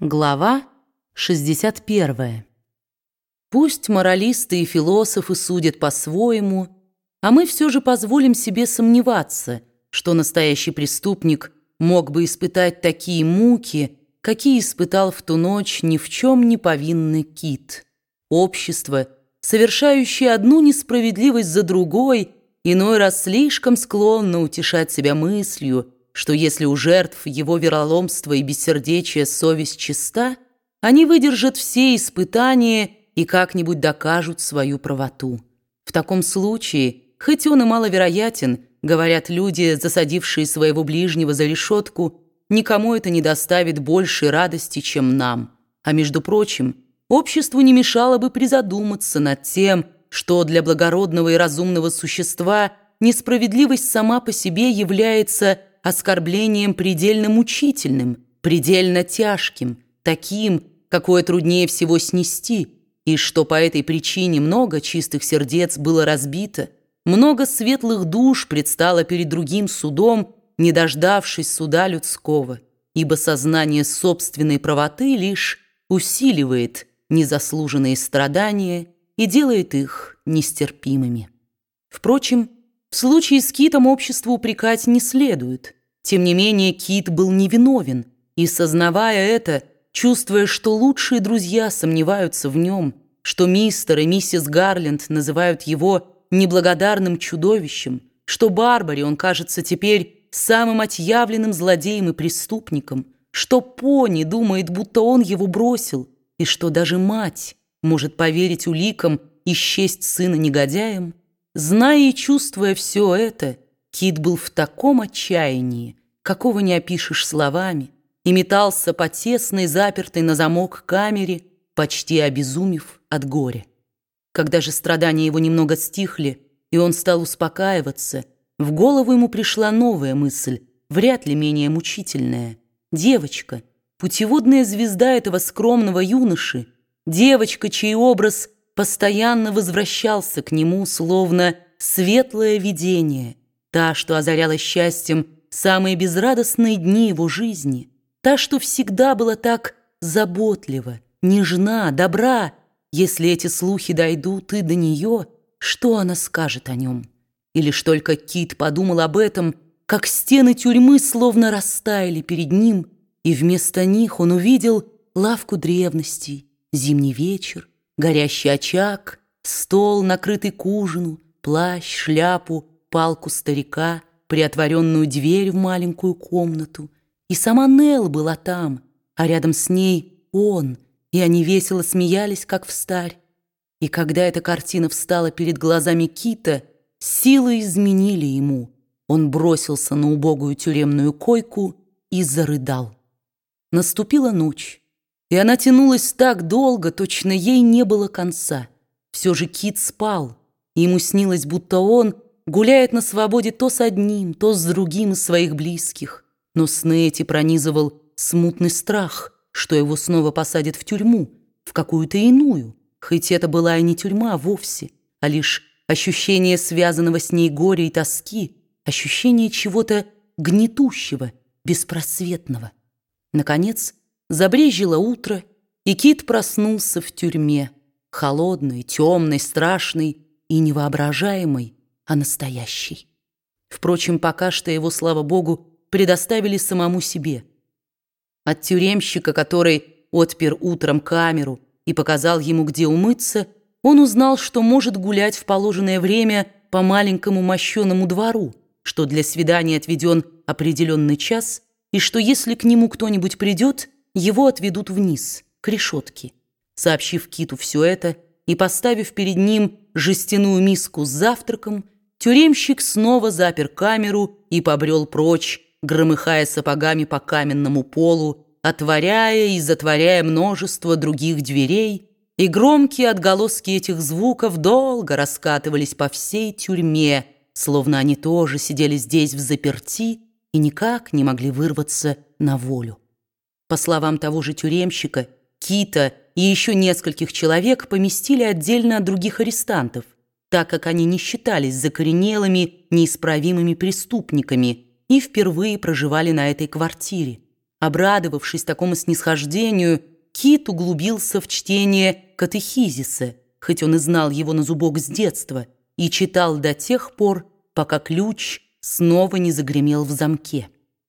Глава 61. Пусть моралисты и философы судят по-своему, а мы все же позволим себе сомневаться, что настоящий преступник мог бы испытать такие муки, какие испытал в ту ночь ни в чем не повинный кит. Общество, совершающее одну несправедливость за другой, иной раз слишком склонно утешать себя мыслью, что если у жертв его вероломства и бессердечия совесть чиста, они выдержат все испытания и как-нибудь докажут свою правоту. В таком случае, хоть он и маловероятен, говорят люди, засадившие своего ближнего за решетку, никому это не доставит большей радости, чем нам. А между прочим, обществу не мешало бы призадуматься над тем, что для благородного и разумного существа несправедливость сама по себе является оскорблением предельно мучительным, предельно тяжким, таким, какое труднее всего снести, и что по этой причине много чистых сердец было разбито, много светлых душ предстало перед другим судом, не дождавшись суда людского, ибо сознание собственной правоты лишь усиливает незаслуженные страдания и делает их нестерпимыми. Впрочем, в случае с Китом обществу упрекать не следует. Тем не менее, Кит был невиновен, и, сознавая это, чувствуя, что лучшие друзья сомневаются в нем, что мистер и миссис Гарленд называют его неблагодарным чудовищем, что Барбаре он кажется теперь самым отъявленным злодеем и преступником, что Пони думает, будто он его бросил, и что даже мать может поверить уликам и счесть сына негодяем, Зная и чувствуя все это, Кит был в таком отчаянии, какого не опишешь словами, и метался по тесной, запертой на замок камере, почти обезумев от горя. Когда же страдания его немного стихли, и он стал успокаиваться, в голову ему пришла новая мысль, вряд ли менее мучительная. Девочка, путеводная звезда этого скромного юноши, девочка, чей образ – постоянно возвращался к нему, словно светлое видение, та, что озаряла счастьем самые безрадостные дни его жизни, та, что всегда была так заботлива, нежна, добра. Если эти слухи дойдут и до нее, что она скажет о нем? И лишь только Кит подумал об этом, как стены тюрьмы словно растаяли перед ним, и вместо них он увидел лавку древностей, зимний вечер, горящий очаг, стол, накрытый к ужину, плащ, шляпу, палку старика, приотворенную дверь в маленькую комнату. И сама Нелл была там, а рядом с ней он, и они весело смеялись, как встарь. И когда эта картина встала перед глазами Кита, силы изменили ему. Он бросился на убогую тюремную койку и зарыдал. Наступила ночь. И она тянулась так долго, точно ей не было конца. Все же Кит спал, и ему снилось, будто он гуляет на свободе то с одним, то с другим из своих близких. Но сны эти пронизывал смутный страх, что его снова посадят в тюрьму, в какую-то иную, хоть это была и не тюрьма вовсе, а лишь ощущение связанного с ней горя и тоски, ощущение чего-то гнетущего, беспросветного. Наконец, Забрежило утро, и Кит проснулся в тюрьме, холодный, темный, страшный и невоображаемый, а настоящий. Впрочем, пока что его, слава богу, предоставили самому себе. От тюремщика, который отпер утром камеру и показал ему, где умыться, он узнал, что может гулять в положенное время по маленькому мощеному двору, что для свидания отведен определенный час, и что если к нему кто-нибудь придет – его отведут вниз, к решетке. Сообщив Киту все это и поставив перед ним жестяную миску с завтраком, тюремщик снова запер камеру и побрел прочь, громыхая сапогами по каменному полу, отворяя и затворяя множество других дверей, и громкие отголоски этих звуков долго раскатывались по всей тюрьме, словно они тоже сидели здесь в заперти и никак не могли вырваться на волю. По словам того же тюремщика, Кита и еще нескольких человек поместили отдельно от других арестантов, так как они не считались закоренелыми, неисправимыми преступниками и впервые проживали на этой квартире. Обрадовавшись такому снисхождению, Кит углубился в чтение катехизиса, хоть он и знал его на зубок с детства, и читал до тех пор, пока ключ снова не загремел в замке.